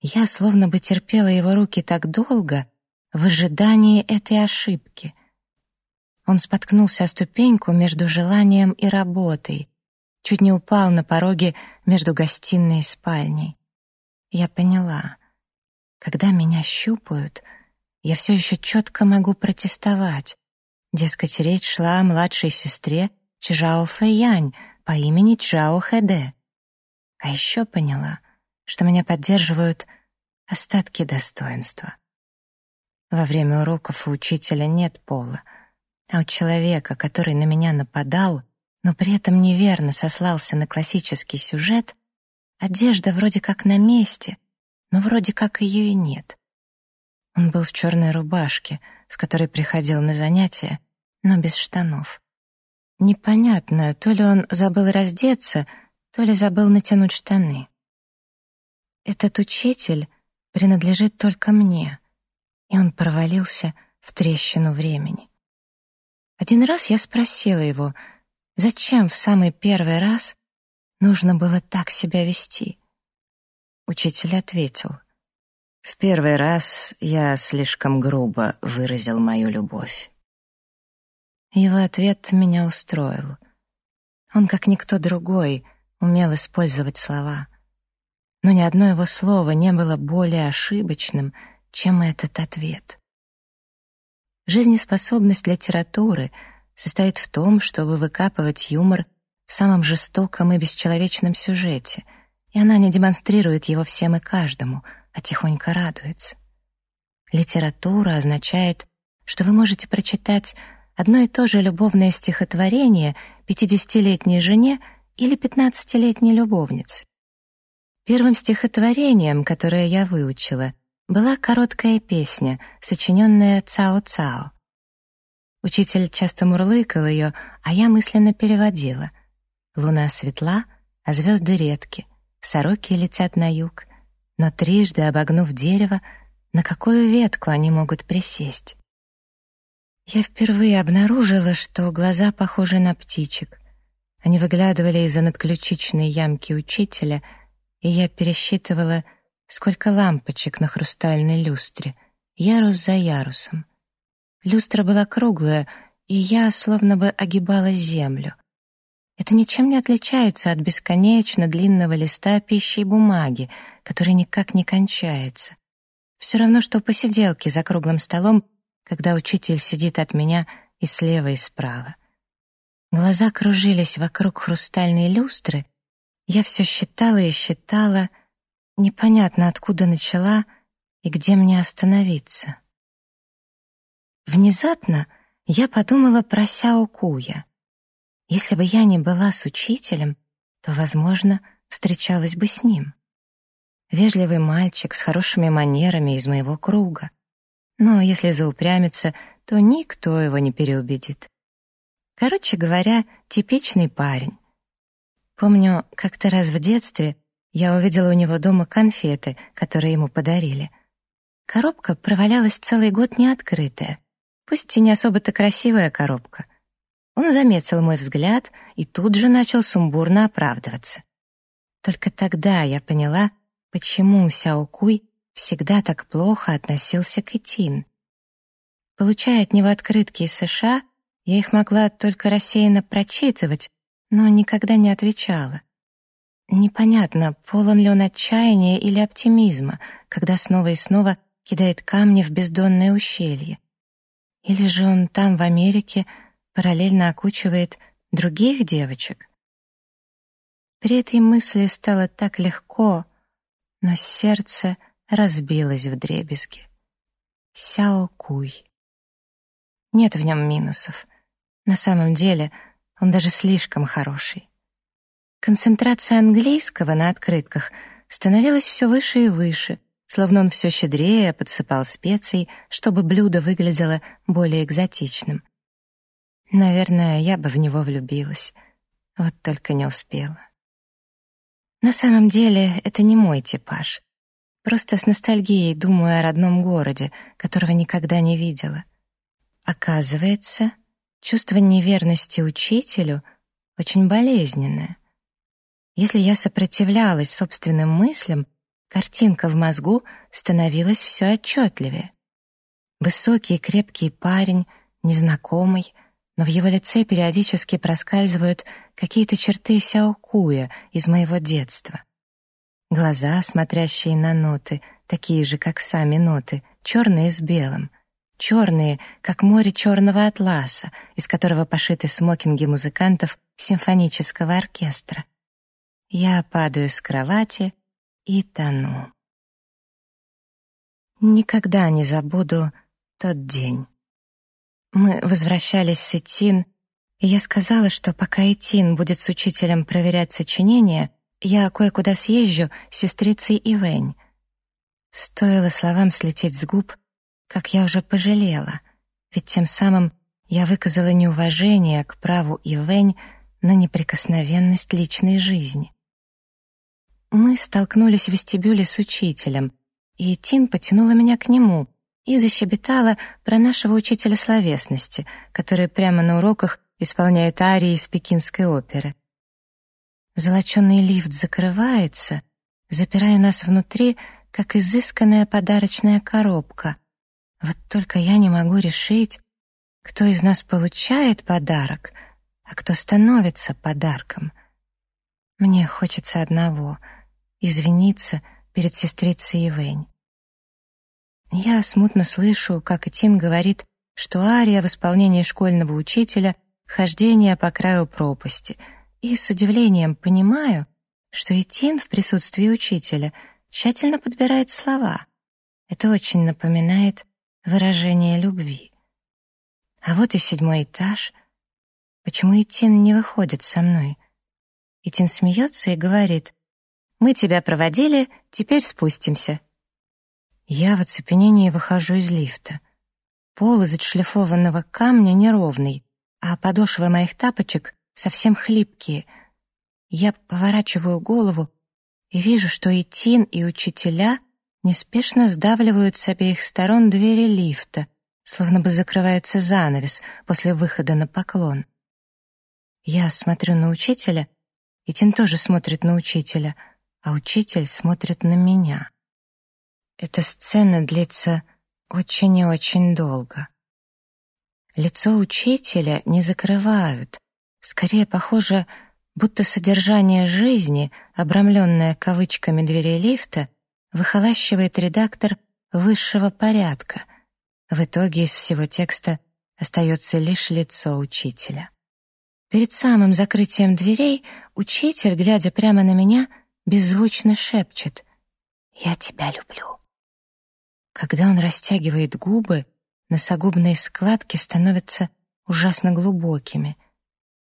Я словно бы терпела его руки так долго в ожидании этой ошибки — он споткнулся о ступеньку между желанием и работой, чуть не упал на пороге между гостиной и спальней. Я поняла, когда меня щупают, я все еще четко могу протестовать. Дескать, речь шла о младшей сестре Чжао Фэянь по имени Чжао Хэдэ. А еще поняла, что меня поддерживают остатки достоинства. Во время уроков у учителя нет пола — а у человека, который на меня нападал, но при этом неверно сослался на классический сюжет, одежда вроде как на месте, но вроде как ее и нет. Он был в черной рубашке, в которой приходил на занятия, но без штанов. Непонятно, то ли он забыл раздеться, то ли забыл натянуть штаны. Этот учитель принадлежит только мне, и он провалился в трещину времени. Один раз я спросила его, зачем в самый первый раз нужно было так себя вести. Учитель ответил, «В первый раз я слишком грубо выразил мою любовь». Его ответ меня устроил. Он, как никто другой, умел использовать слова. Но ни одно его слово не было более ошибочным, чем этот ответ. Жизнеспособность литературы состоит в том, чтобы выкапывать юмор в самом жестоком и бесчеловечном сюжете, и она не демонстрирует его всем и каждому, а тихонько радуется. Литература означает, что вы можете прочитать одно и то же любовное стихотворение пятидесятилетней жене или пятнадцатилетней любовнице. Первым стихотворением, которое я выучила, была короткая песня, сочиненная Цао-Цао. Учитель часто мурлыкал ее, а я мысленно переводила. Луна светла, а звезды редки, сороки летят на юг, но трижды обогнув дерево, на какую ветку они могут присесть? Я впервые обнаружила, что глаза похожи на птичек. Они выглядывали из-за надключичной ямки учителя, и я пересчитывала — Сколько лампочек на хрустальной люстре, ярус за ярусом. Люстра была круглая, и я словно бы огибала землю. Это ничем не отличается от бесконечно длинного листа пищи и бумаги, который никак не кончается. Все равно, что посиделки за круглым столом, когда учитель сидит от меня и слева, и справа. Глаза кружились вокруг хрустальной люстры, я все считала и считала — Непонятно, откуда начала и где мне остановиться. Внезапно я подумала про Сяо Куя. Если бы я не была с учителем, то, возможно, встречалась бы с ним. Вежливый мальчик с хорошими манерами из моего круга. Но если заупрямиться, то никто его не переубедит. Короче говоря, типичный парень. Помню, как-то раз в детстве я увидела у него дома конфеты, которые ему подарили. Коробка провалялась целый год неоткрытая. Пусть и не особо-то красивая коробка. Он заметил мой взгляд и тут же начал сумбурно оправдываться. Только тогда я поняла, почему Сяо Куй всегда так плохо относился к Этин. Получая от него открытки из США, я их могла только рассеянно прочитывать, но никогда не отвечала. Непонятно, полон ли он отчаяния или оптимизма, когда снова и снова кидает камни в бездонное ущелье. Или же он там, в Америке, параллельно окучивает других девочек. При этой мысли стало так легко, но сердце разбилось в дребезги. Сяо Куй. Нет в нем минусов. На самом деле он даже слишком хороший. Концентрация английского на открытках становилась все выше и выше, словно он все щедрее подсыпал специй, чтобы блюдо выглядело более экзотичным. Наверное, я бы в него влюбилась, вот только не успела. На самом деле, это не мой типаж. Просто с ностальгией думаю о родном городе, которого никогда не видела. Оказывается, чувство неверности учителю очень болезненное. Если я сопротивлялась собственным мыслям, картинка в мозгу становилась все отчетливее. Высокий крепкий парень, незнакомый, но в его лице периодически проскальзывают какие-то черты Сяокуя из моего детства. Глаза, смотрящие на ноты, такие же, как сами ноты, черные с белым. Черные, как море черного атласа, из которого пошиты смокинги музыкантов симфонического оркестра. Я падаю с кровати и тону. Никогда не забуду тот день. Мы возвращались с Этин, и я сказала, что пока Этин будет с учителем проверять сочинение, я кое-куда съезжу с сестрицей Ивэнь. Стоило словам слететь с губ, как я уже пожалела, ведь тем самым я выказала неуважение к праву Ивэнь на неприкосновенность личной жизни. Мы столкнулись в вестибюле с учителем, и Тин потянула меня к нему и защебетала про нашего учителя словесности, который прямо на уроках исполняет арии из пекинской оперы. Золоченый лифт закрывается, запирая нас внутри, как изысканная подарочная коробка. Вот только я не могу решить, кто из нас получает подарок, а кто становится подарком. Мне хочется одного — извиниться перед сестрицей Ивэнь. Я смутно слышу, как Этин говорит, что ария в исполнении школьного учителя — хождение по краю пропасти, и с удивлением понимаю, что Этин в присутствии учителя тщательно подбирает слова. Это очень напоминает выражение любви. А вот и седьмой этаж. Почему Этин не выходит со мной? Этин смеется и говорит, «Мы тебя проводили, теперь спустимся». Я в оцепенении выхожу из лифта. Пол из отшлифованного камня неровный, а подошвы моих тапочек совсем хлипкие. Я поворачиваю голову и вижу, что и Тин, и учителя неспешно сдавливают с обеих сторон двери лифта, словно бы закрывается занавес после выхода на поклон. Я смотрю на учителя, и Тин тоже смотрит на учителя, а учитель смотрит на меня. Эта сцена длится очень и очень долго. Лицо учителя не закрывают, скорее похоже, будто содержание жизни, обрамленное кавычками дверей лифта, выхолащивает редактор высшего порядка. В итоге из всего текста остается лишь лицо учителя. Перед самым закрытием дверей учитель, глядя прямо на меня, беззвучно шепчет «Я тебя люблю». Когда он растягивает губы, носогубные складки становятся ужасно глубокими.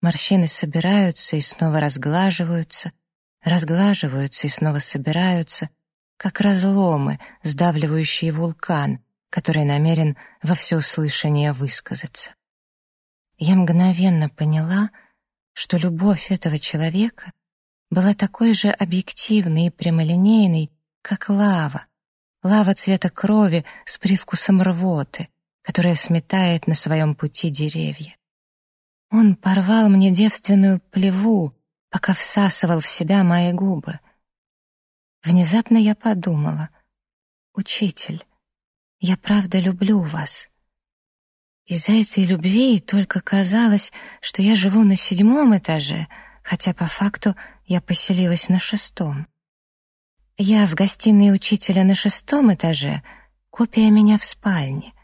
Морщины собираются и снова разглаживаются, разглаживаются и снова собираются, как разломы, сдавливающие вулкан, который намерен во всеуслышание высказаться. Я мгновенно поняла, что любовь этого человека была такой же объективной и прямолинейной, как лава, лава цвета крови с привкусом рвоты, которая сметает на своем пути деревья. Он порвал мне девственную плеву, пока всасывал в себя мои губы. Внезапно я подумала, «Учитель, я правда люблю вас». Из-за этой любви только казалось, что я живу на седьмом этаже, хотя по факту я поселилась на шестом. Я в гостиной учителя на шестом этаже, копия меня в спальне.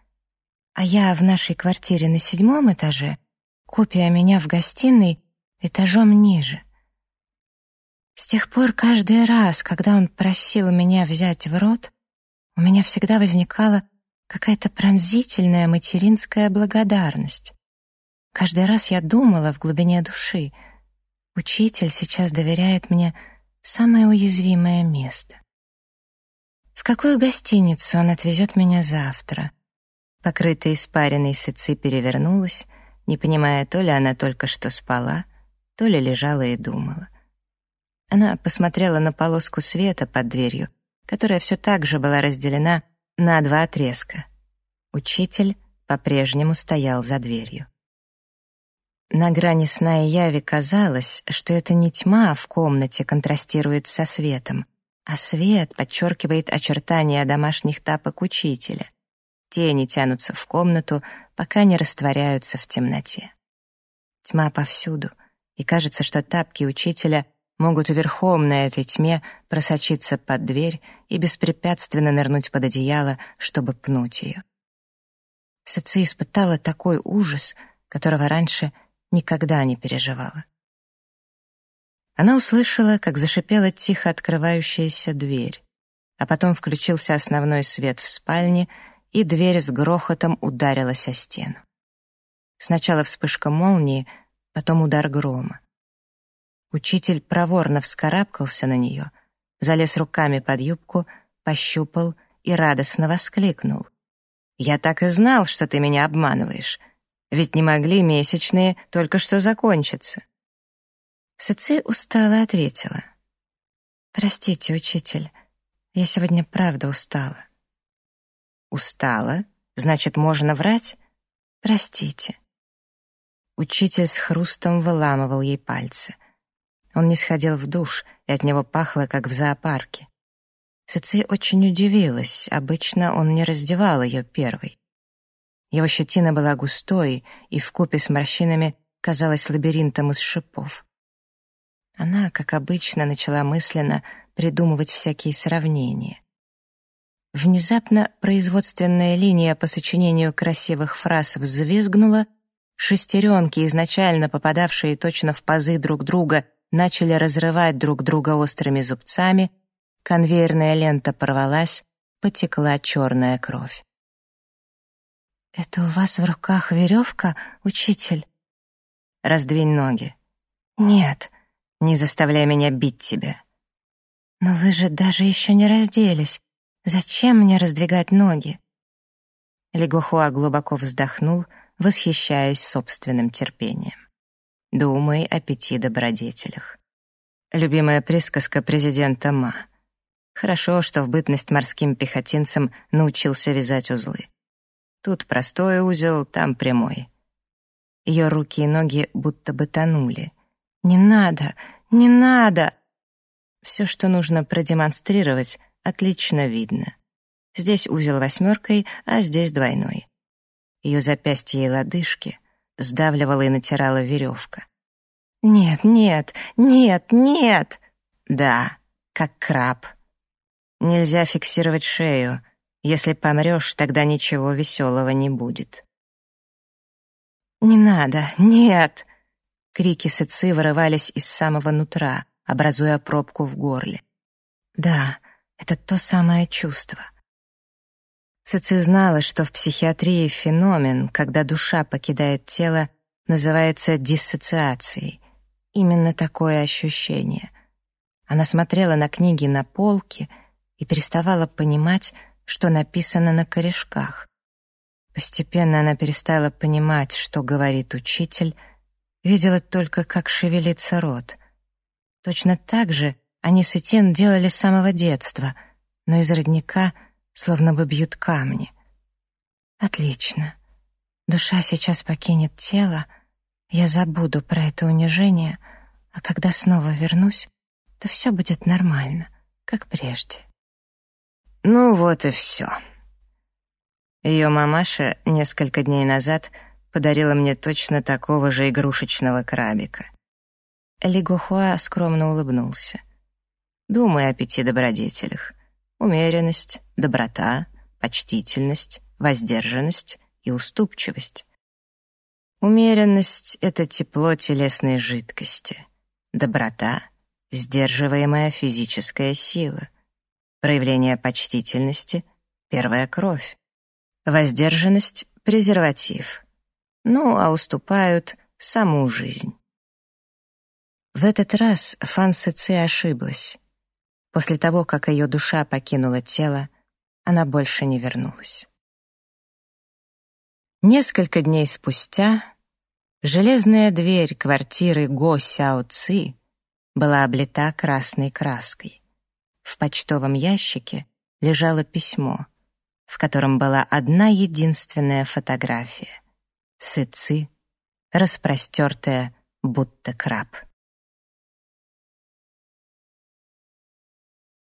А я в нашей квартире на седьмом этаже, копия меня в гостиной этажом ниже. С тех пор каждый раз, когда он просил меня взять в рот, у меня всегда возникала какая-то пронзительная материнская благодарность. Каждый раз я думала в глубине души, учитель сейчас доверяет мне самое уязвимое место. В какую гостиницу он отвезет меня завтра? Покрытая испаренной сыцы перевернулась, не понимая, то ли она только что спала, то ли лежала и думала. Она посмотрела на полоску света под дверью, которая все так же была разделена на два отрезка. Учитель по-прежнему стоял за дверью. На грани сна и яви казалось, что это не тьма в комнате контрастирует со светом, а свет подчеркивает очертания домашних тапок учителя. Тени тянутся в комнату, пока не растворяются в темноте. Тьма повсюду, и кажется, что тапки учителя могут верхом на этой тьме просочиться под дверь и беспрепятственно нырнуть под одеяло, чтобы пнуть ее. Сыци испытала такой ужас, которого раньше никогда не переживала. Она услышала, как зашипела тихо открывающаяся дверь, а потом включился основной свет в спальне, и дверь с грохотом ударилась о стену. Сначала вспышка молнии, потом удар грома. Учитель проворно вскарабкался на нее, залез руками под юбку, пощупал и радостно воскликнул. «Я так и знал, что ты меня обманываешь. Ведь не могли месячные только что закончиться. Сыци устало ответила. «Простите, учитель, Я сегодня правда устала».
«Устала? Значит, можно врать?»
«Простите».
Учитель с хрустом выламывал ей пальцы. Он не сходил в душ, и от него пахло, как в зоопарке. Цици очень удивилась, обычно он не раздевал ее первой. Его щетина была густой и вкупе с морщинами казалась лабиринтом из шипов. Она, как обычно, начала мысленно придумывать всякие сравнения. Внезапно производственная линия по сочинению красивых фраз взвизгнула, шестеренки, изначально попадавшие точно в пазы друг друга, начали разрывать друг друга острыми зубцами, конвейерная лента порвалась, потекла черная кровь.
«Это у вас в руках веревка, учитель?»
«Раздвинь ноги».
«Нет».
«Не заставляй меня бить тебя».
«Но вы же даже еще не разделись. Зачем мне раздвигать ноги?»
Лигохуа глубоко вздохнул, восхищаясь собственным терпением. «Думай о пяти добродетелях». Любимая присказка президента Ма. Хорошо, что в бытность морским пехотинцем научился вязать узлы. Тут простой узел, там прямой. Ее руки и ноги будто бы тонули. «Не надо! Не надо!» Все, что нужно продемонстрировать, отлично видно. Здесь узел восьмеркой, а здесь двойной. Ее запястья и лодыжки сдавливала и натирала веревка. «Нет, нет, нет, нет!» «Да, как краб. Нельзя фиксировать шею, если помрешь, тогда ничего веселого не будет.
«Не надо! Нет!» Крики Сыцы вырывались из самого нутра, образуя пробку в горле. «Да, это то самое чувство».
Сыцы знала, что в психиатрии феномен, когда душа покидает тело, называется диссоциацией. Именно такое ощущение. Она смотрела на книги на полке и переставала понимать, что написано на корешках. Постепенно она перестала понимать, что говорит учитель, видела только, как шевелится рот. Точно так же они с Этин делали с самого детства, но из родника словно бы бьют камни. Отлично. Душа сейчас покинет тело, я забуду про это унижение, а когда снова вернусь, то все будет нормально, как прежде. Ну вот и все. Ее мамаша несколько дней назад подарила мне точно такого же игрушечного крабика. Ли Гохуа скромно улыбнулся. Думай о пяти добродетелях. Умеренность, доброта, почтительность, воздержанность и уступчивость. Умеренность — это тепло телесной жидкости. Доброта — сдерживаемая физическая сила. Проявление почтительности — первая кровь. Воздержанность — презерватив. Ну, а уступают саму жизнь. В этот раз Фан Сыци ошиблась. После того, как ее душа покинула тело, она больше не вернулась. Несколько дней спустя железная дверь квартиры Го Сяо Ци была облита красной краской. В почтовом ящике лежало письмо, в котором была одна единственная фотография — Сыцы, распростертая, будто краб.